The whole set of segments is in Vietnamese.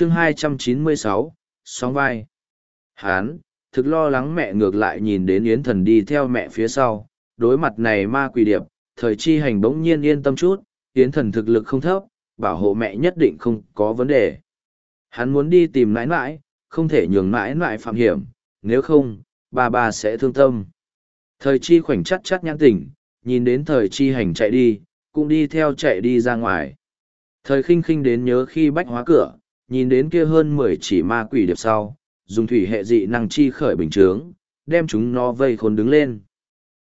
chương 296, sóng vai. Hán, thực lo lắng mẹ ngược lại nhìn đến Yến Thần đi theo mẹ phía sau, đối mặt này ma quỷ điệp, thời chi hành bỗng nhiên yên tâm chút, Yến Thần thực lực không thấp, bảo hộ mẹ nhất định không có vấn đề. Hắn muốn đi tìm nãi nãi, không thể nhường nãi nãi phạm hiểm, nếu không, bà bà sẽ thương tâm. Thời chi khoảnh chắc chắc nhãn tỉnh, nhìn đến thời chi hành chạy đi, cũng đi theo chạy đi ra ngoài. Thời khinh khinh đến nhớ khi bách hóa cửa, nhìn đến kia hơn mười chỉ ma quỷ điệp sau, dùng thủy hệ dị năng chi khởi bình chướng, đem chúng nó vây khốn đứng lên.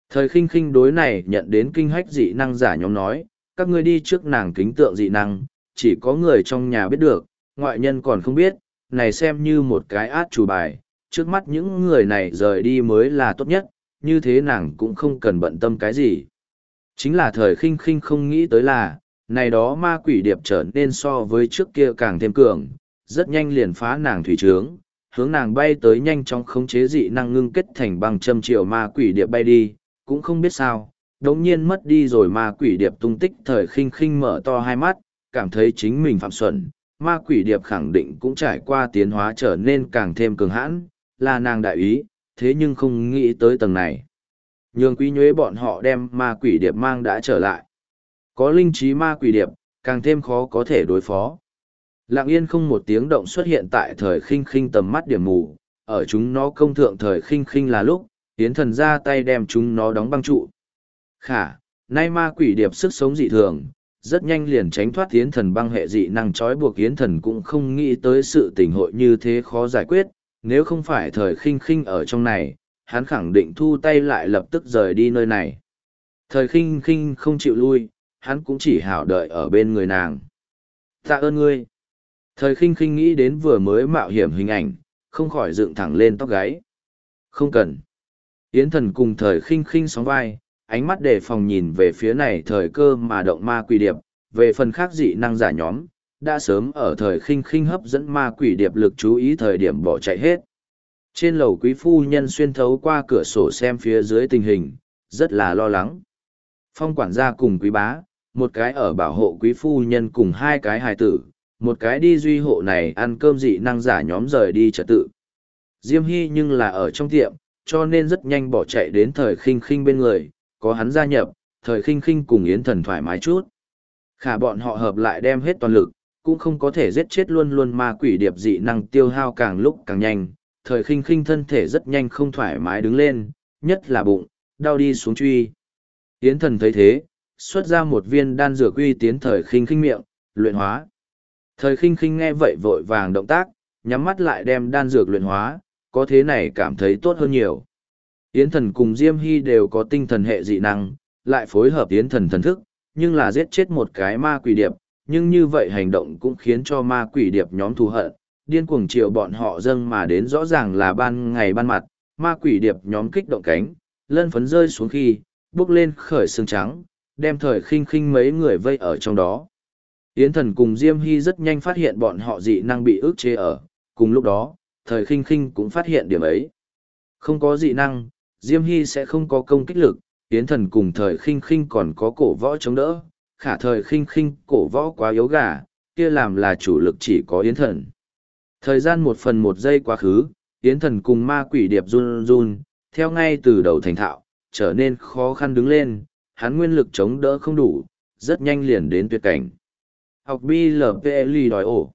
Thời khinh khinh đối này nhận đến kinh hách dị năng giả nhóm nói, các ngươi đi trước nàng kính tượng dị năng, chỉ có người trong nhà biết được, ngoại nhân còn không biết, này xem như một cái át chủ bài, trước mắt những người này rời đi mới là tốt nhất, như thế nàng cũng không cần bận tâm cái gì. Chính là thời khinh khinh không nghĩ tới là, này đó ma quỷ điệp trở nên so với trước kia càng thêm cường, rất nhanh liền phá nàng thủy trướng, hướng nàng bay tới nhanh chóng khống chế dị năng ngưng kết thành bằng châm triệu ma quỷ điệp bay đi, cũng không biết sao, đống nhiên mất đi rồi ma quỷ điệp tung tích thời khinh khinh mở to hai mắt, cảm thấy chính mình phạm xuẩn, ma quỷ điệp khẳng định cũng trải qua tiến hóa trở nên càng thêm cường hãn, là nàng đại ý, thế nhưng không nghĩ tới tầng này. Nhường quý nhuế bọn họ đem ma quỷ điệp mang đã trở lại. Có linh trí ma quỷ điệp, càng thêm khó có thể đối phó. Lặng yên không một tiếng động xuất hiện tại thời khinh khinh tầm mắt điểm mù, ở chúng nó công thượng thời khinh khinh là lúc, tiến thần ra tay đem chúng nó đóng băng trụ. Khả, nay ma quỷ điệp sức sống dị thường, rất nhanh liền tránh thoát tiến thần băng hệ dị năng trói buộc tiến thần cũng không nghĩ tới sự tình hội như thế khó giải quyết, nếu không phải thời khinh khinh ở trong này, hắn khẳng định thu tay lại lập tức rời đi nơi này. Thời khinh khinh không chịu lui, hắn cũng chỉ hảo đợi ở bên người nàng. Tạ ơn ngươi. Thời khinh khinh nghĩ đến vừa mới mạo hiểm hình ảnh, không khỏi dựng thẳng lên tóc gáy. Không cần. Yến thần cùng thời khinh khinh sóng vai, ánh mắt đề phòng nhìn về phía này thời cơ mà động ma quỷ điệp, về phần khác dị năng giả nhóm, đã sớm ở thời khinh khinh hấp dẫn ma quỷ điệp lực chú ý thời điểm bỏ chạy hết. Trên lầu quý phu nhân xuyên thấu qua cửa sổ xem phía dưới tình hình, rất là lo lắng. Phong quản gia cùng quý bá, một cái ở bảo hộ quý phu nhân cùng hai cái hài tử, một cái đi duy hộ này ăn cơm dị năng giả nhóm rời đi trật tự. Diêm Hy nhưng là ở trong tiệm, cho nên rất nhanh bỏ chạy đến thời khinh khinh bên người, có hắn gia nhập, thời khinh khinh cùng Yến Thần thoải mái chút. Khả bọn họ hợp lại đem hết toàn lực, cũng không có thể giết chết luôn luôn ma quỷ điệp dị năng tiêu hao càng lúc càng nhanh, thời khinh khinh thân thể rất nhanh không thoải mái đứng lên, nhất là bụng, đau đi xuống truy. Yến Thần thấy thế, xuất ra một viên đan dược uy tiến thời khinh khinh miệng, luyện hóa. Thời khinh khinh nghe vậy vội vàng động tác, nhắm mắt lại đem đan dược luyện hóa, có thế này cảm thấy tốt hơn nhiều. Yến thần cùng Diêm Hy đều có tinh thần hệ dị năng, lại phối hợp Yến thần thần thức, nhưng là giết chết một cái ma quỷ điệp, nhưng như vậy hành động cũng khiến cho ma quỷ điệp nhóm thù hận, điên cuồng chiều bọn họ dâng mà đến rõ ràng là ban ngày ban mặt, ma quỷ điệp nhóm kích động cánh, lân phấn rơi xuống khi, bước lên khởi xương trắng, đem thời khinh khinh mấy người vây ở trong đó. Yến thần cùng Diêm Hy rất nhanh phát hiện bọn họ dị năng bị ức chế ở, cùng lúc đó, thời khinh khinh cũng phát hiện điểm ấy. Không có dị năng, Diêm Hy sẽ không có công kích lực, Yến thần cùng thời khinh khinh còn có cổ võ chống đỡ, khả thời khinh khinh cổ võ quá yếu gà, kia làm là chủ lực chỉ có Yến thần. Thời gian một phần một giây quá khứ, Yến thần cùng ma quỷ điệp run run, theo ngay từ đầu thành thạo, trở nên khó khăn đứng lên, hắn nguyên lực chống đỡ không đủ, rất nhanh liền đến tuyệt cảnh. Học BLPLI đòi ổ.